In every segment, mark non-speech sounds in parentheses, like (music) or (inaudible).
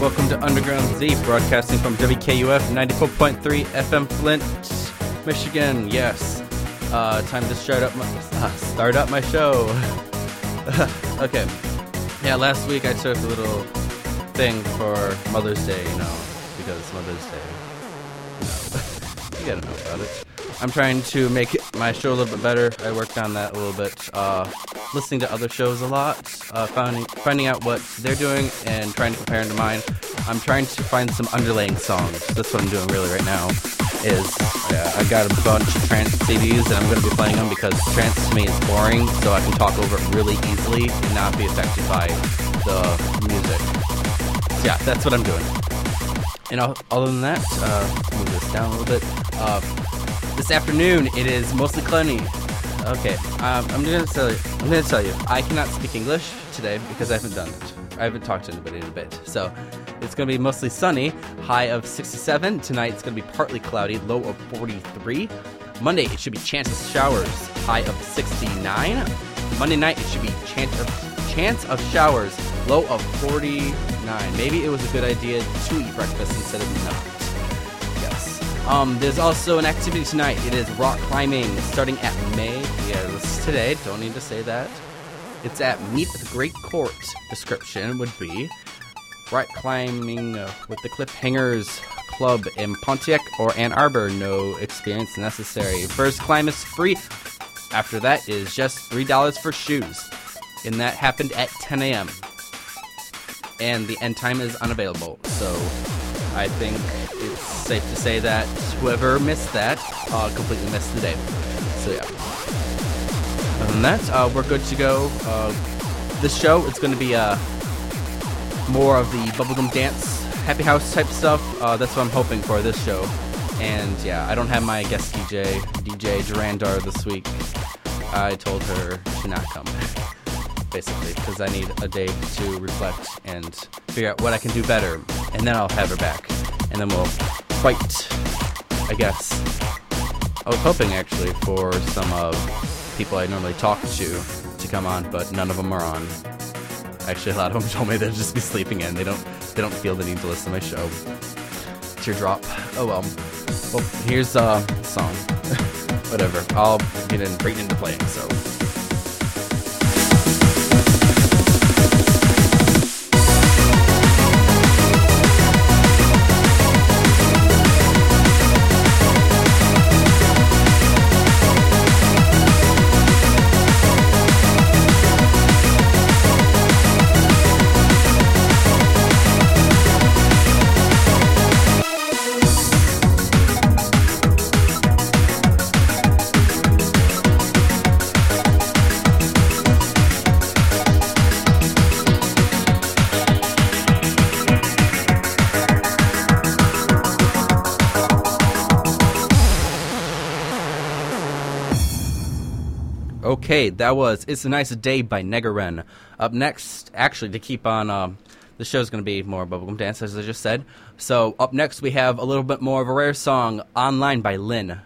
Welcome to Underground Z, broadcasting from WKUF 94.3 FM Flint, Michigan. Yes, uh, time to start up my (laughs) uh, start up my show. (laughs) okay, yeah. Last week I took a little thing for Mother's Day, you know, because Mother's Day. You, know, (laughs) you gotta know about it. I'm trying to make my show a little bit better. I worked on that a little bit. Uh, listening to other shows a lot, uh, finding finding out what they're doing, and trying to compare them to mine. I'm trying to find some underlaying songs. That's what I'm doing really right now. Is uh, I got a bunch of trance CDs, and I'm going to be playing them because trance to me is boring, so I can talk over it really easily and not be affected by the music. So yeah, that's what I'm doing. And other than that, uh, move this down a little bit. Uh, this afternoon, it is mostly cloudy. Okay, um, I'm gonna tell you. I'm gonna tell you. I cannot speak English today because I haven't done it. I haven't talked to anybody in a bit. So it's gonna be mostly sunny. High of 67. Tonight it's gonna be partly cloudy. Low of 43. Monday it should be chance of showers. High of 69. Monday night it should be chance of chance of showers. Low of 49. Maybe it was a good idea to eat breakfast instead of not. Um, there's also an activity tonight. It is rock climbing starting at May. Is today. Don't need to say that. It's at Meet the Great Court. Description would be rock climbing uh, with the Cliffhangers Club in Pontiac or Ann Arbor. No experience necessary. First climb is free. After that is just three dollars for shoes, and that happened at 10 a.m. And the end time is unavailable. So I think safe to say that whoever missed that uh, completely missed the day. So yeah. Other than that, uh, we're good to go. Uh, this show it's going to be uh, more of the bubblegum dance, happy house type stuff. Uh, that's what I'm hoping for this show. And yeah, I don't have my guest DJ, DJ Durandar, this week. I told her to not come, (laughs) basically, because I need a day to reflect and figure out what I can do better, and then I'll have her back, and then we'll fight. I guess. I was hoping actually for some of people I normally talk to to come on, but none of them are on. Actually, a lot of them (laughs) told me they'll just be sleeping in. They don't. They don't feel the need to listen to my show. Teardrop. Oh well. Well, here's a song. (laughs) Whatever. I'll get in right into playing. So. That was It's a Nice Day by Negaren. Up next, actually, to keep on, um, the show's going to be more bubblegum dance, as I just said. So, up next, we have a little bit more of a rare song, Online by Lynn.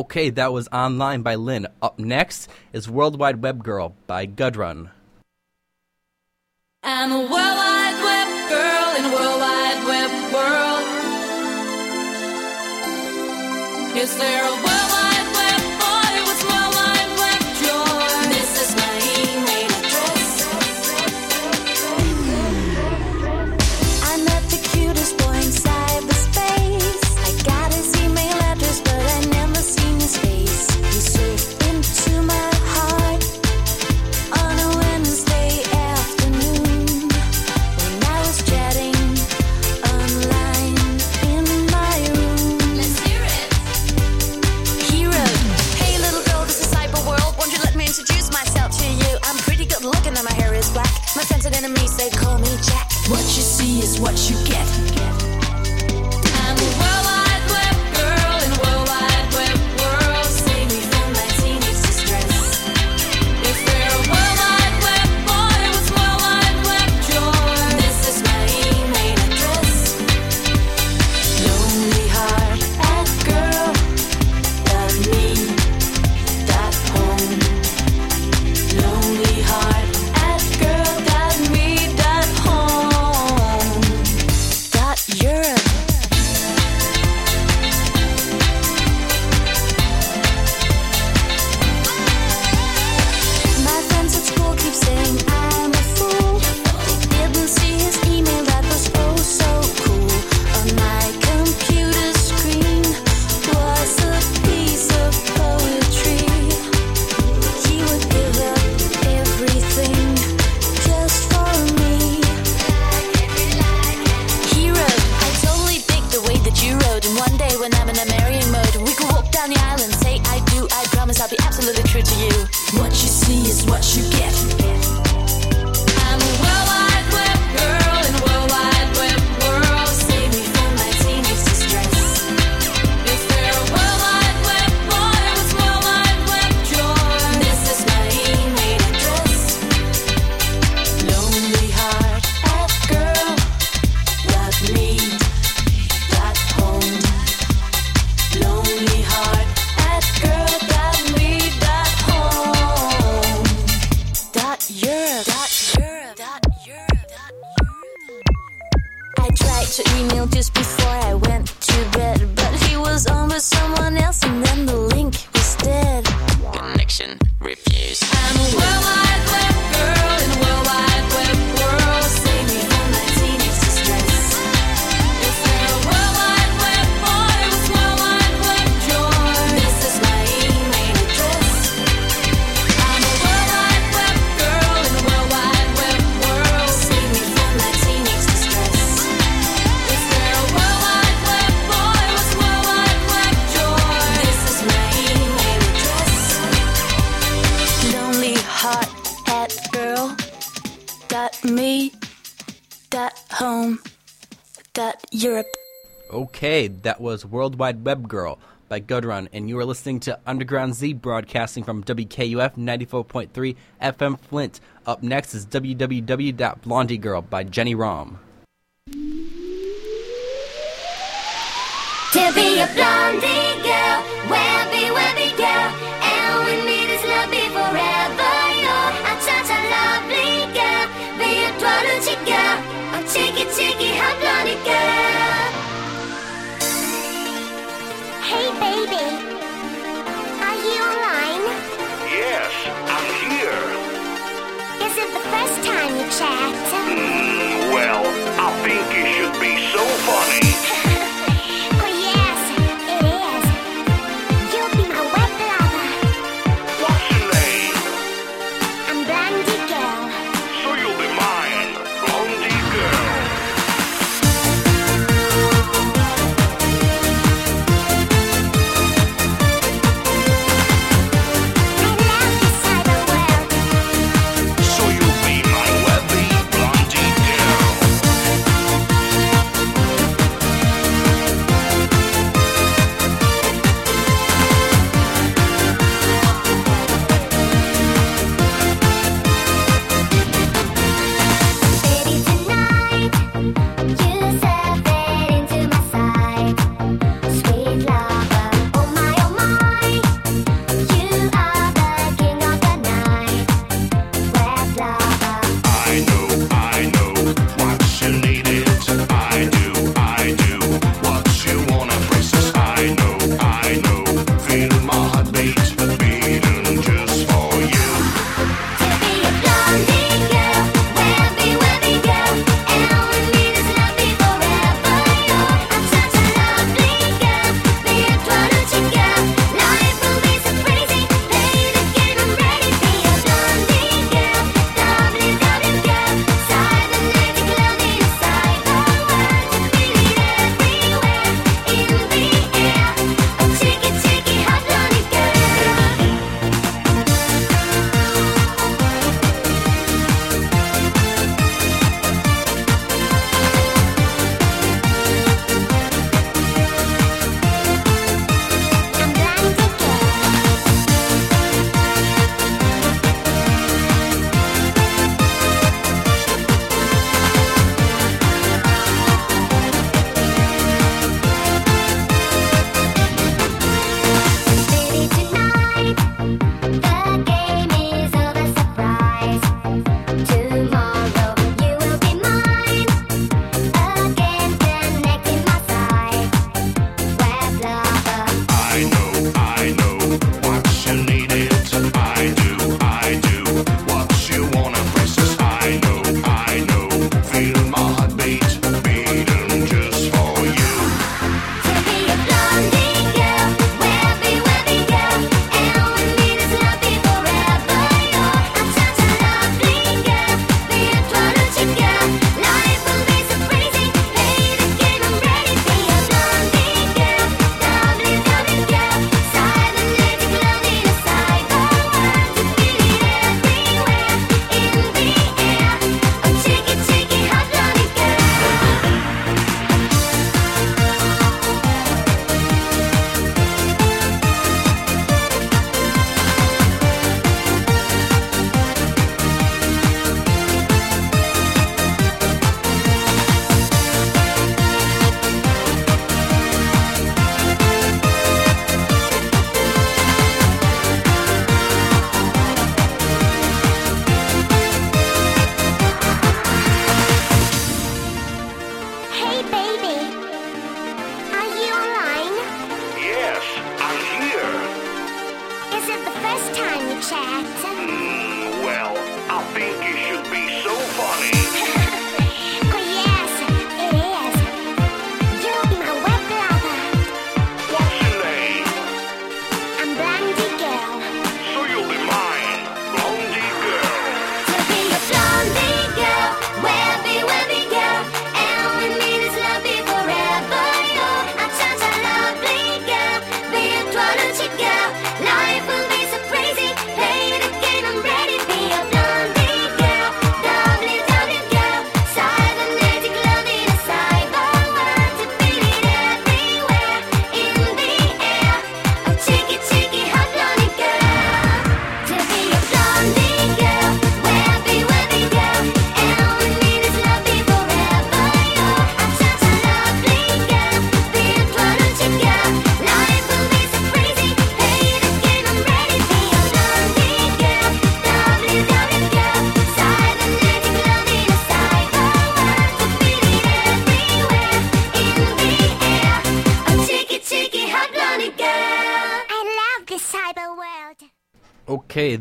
Okay, that was Online by Lynn. Up next is World Wide Web Girl by Gudrun. I'm a World Wide Web girl in a World Wide Web world. Is there a world? what you Fade. That was World Wide Web Girl by Gudrun, and you are listening to Underground Z broadcasting from WKUF 94.3 FM Flint. Up next is "Www Girl" by Jenny Rom. To be a blondie girl, webby, webby girl, and we me this love be forever yours. I'm such a lovely girl, be a blondie girl, I'm cheeky, cheeky, hot blondie girl. first time you chat. Mm, well, I think it should be so funny.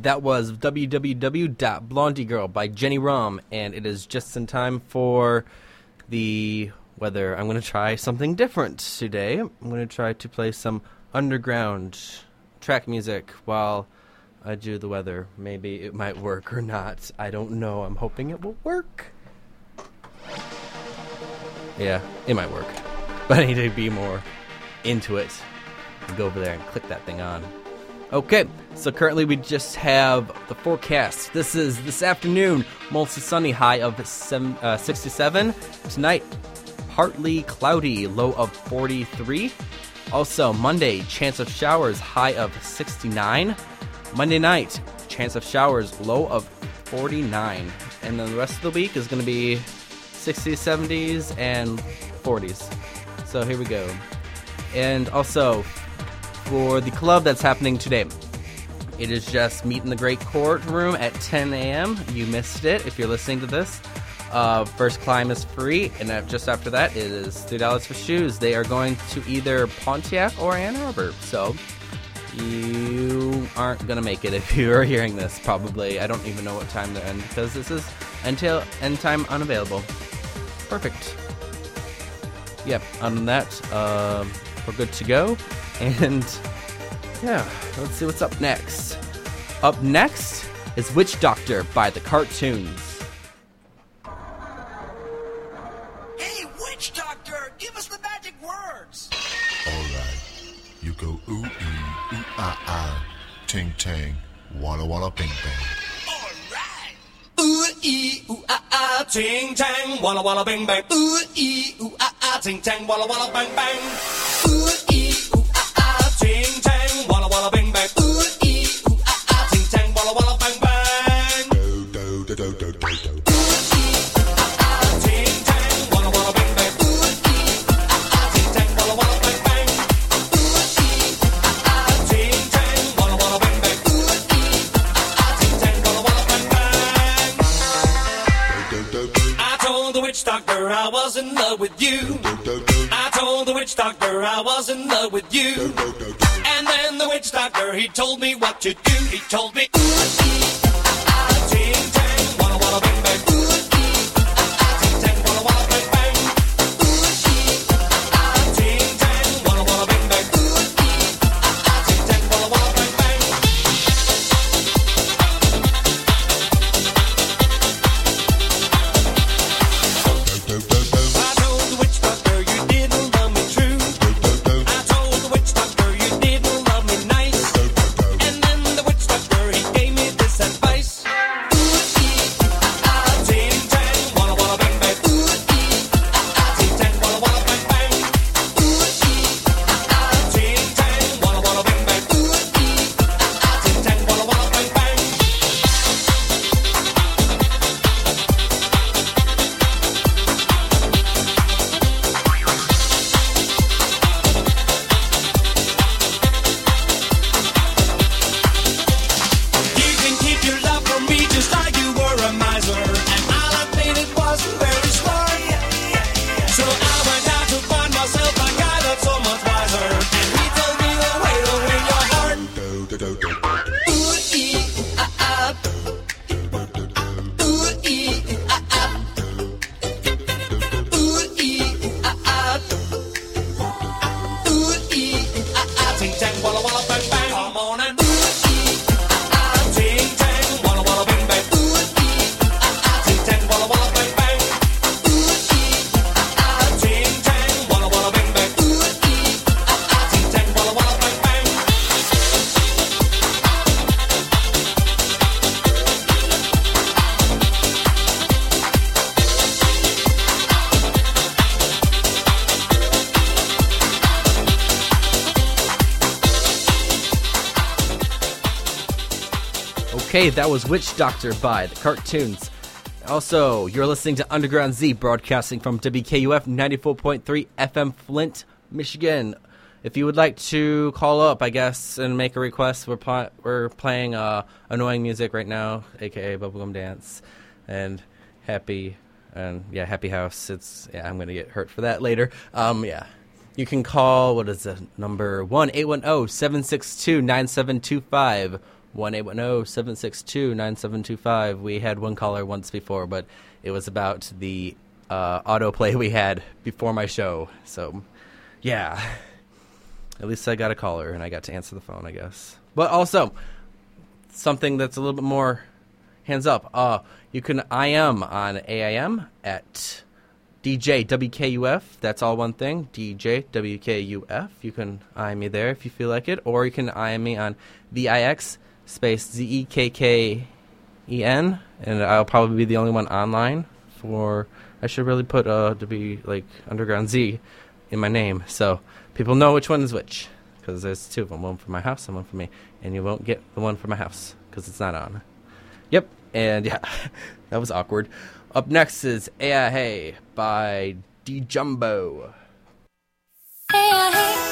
That was www.blondiegirl by Jenny Rom, and it is just in time for the weather. I'm going to try something different today. I'm going to try to play some underground track music while I do the weather. Maybe it might work or not. I don't know. I'm hoping it will work. Yeah, it might work. (laughs) But I need to be more into it. Go over there and click that thing on. Okay, so currently we just have the forecast. This is this afternoon, mostly sunny, high of seven, uh, 67. Tonight, partly cloudy, low of 43. Also, Monday, chance of showers, high of 69. Monday night, chance of showers, low of 49. And then the rest of the week is going to be 60s, 70s, and 40s. So here we go. And also, for the club that's happening today. It is just Meet in the Great Courtroom at 10 a.m. You missed it if you're listening to this. Uh, first climb is free, and uh, just after that, it is $3 for shoes. They are going to either Pontiac or Ann Arbor. So you aren't going to make it (laughs) if you are hearing this, probably. I don't even know what time they're end because this is until end time unavailable. Perfect. Yep, other than that, um, we're good to go. And yeah, let's see what's up next. Up next is Witch Doctor by the Cartoons. Hey, witch doctor, give us the magic words. Alright. You go ooh ee, ooh ah ah, ting tang, walla walla bing bang. All right. Ooh ee ooh ah ah, ting tang, walla walla bing bang. Ooh ee ooh ah ah, ting tang, walla walla bang bang. Ooh was in love with you. I told the witch doctor I was in love with you. And then the witch doctor he told me what to do. He told me, ooh, Okay, that was Witch Doctor by the Cartoons. Also, you're listening to Underground Z, broadcasting from WKUF 94.3 FM Flint, Michigan. If you would like to call up, I guess, and make a request, we're pl- we're playing uh, annoying music right now, aka Bubblegum Dance, and Happy, and yeah, Happy House. It's yeah, I'm gonna get hurt for that later. Um, yeah. You can call, what is the number? 1 810 762 9725. one 762 9725 We had one caller once before, but it was about the uh, autoplay we had before my show. So, yeah. At least I got a caller and I got to answer the phone, I guess. But also, something that's a little bit more hands up. Uh, you can IM on AIM at DJ WKUF. That's all one thing. DJ WKUF. You can IM me there if you feel like it, or you can IM me on VIX space Z E K K E N, and I'll probably be the only one online for. I should really put uh to be like Underground Z in my name, so people know which one is which. Because there's two of them, one for my house and one for me, and you won't get the one for my house because it's not on. Yep, and yeah, (laughs) that was awkward. Up next is Aya Hey by D Jumbo. Waar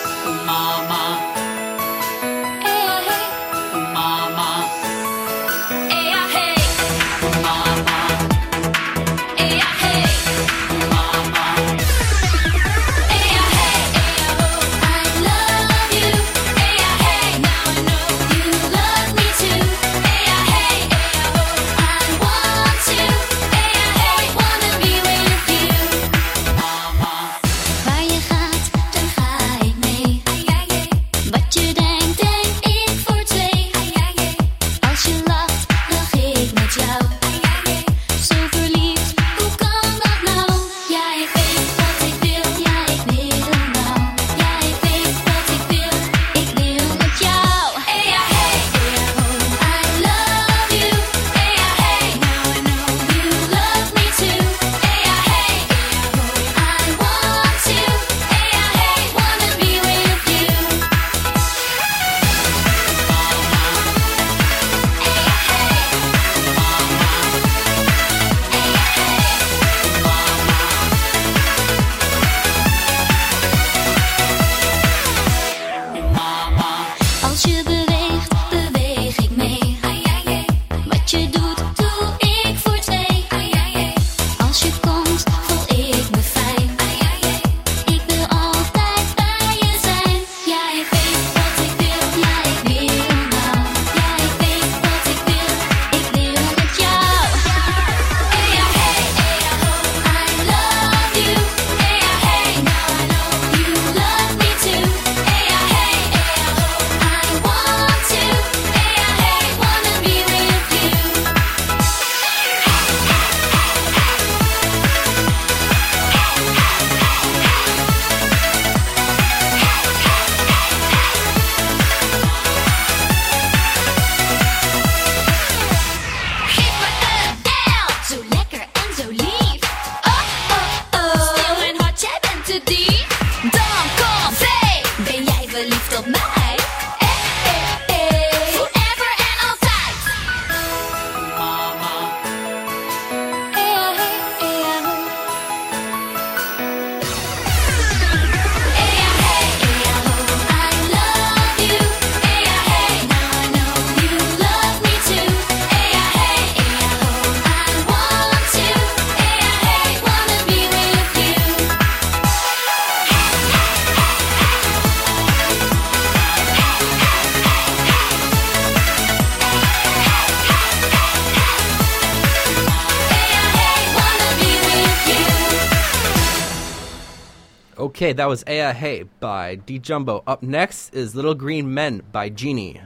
Okay, that was Aya Hey by D Jumbo. Up next is Little Green Men by Genie.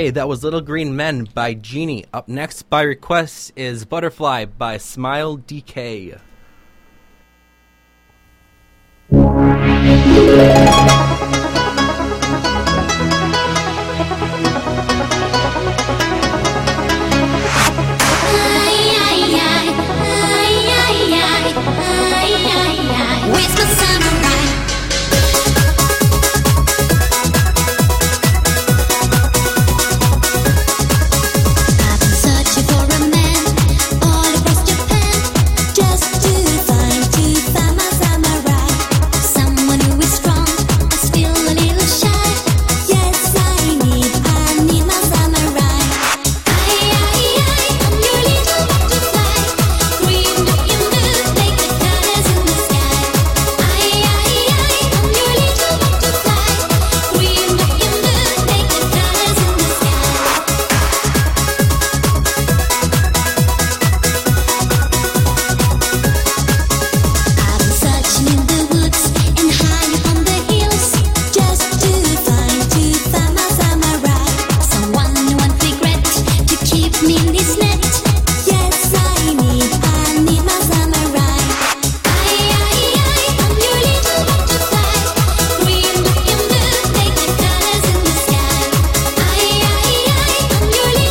Okay, that was Little Green Men by Genie. Up next by request is Butterfly by Smile DK.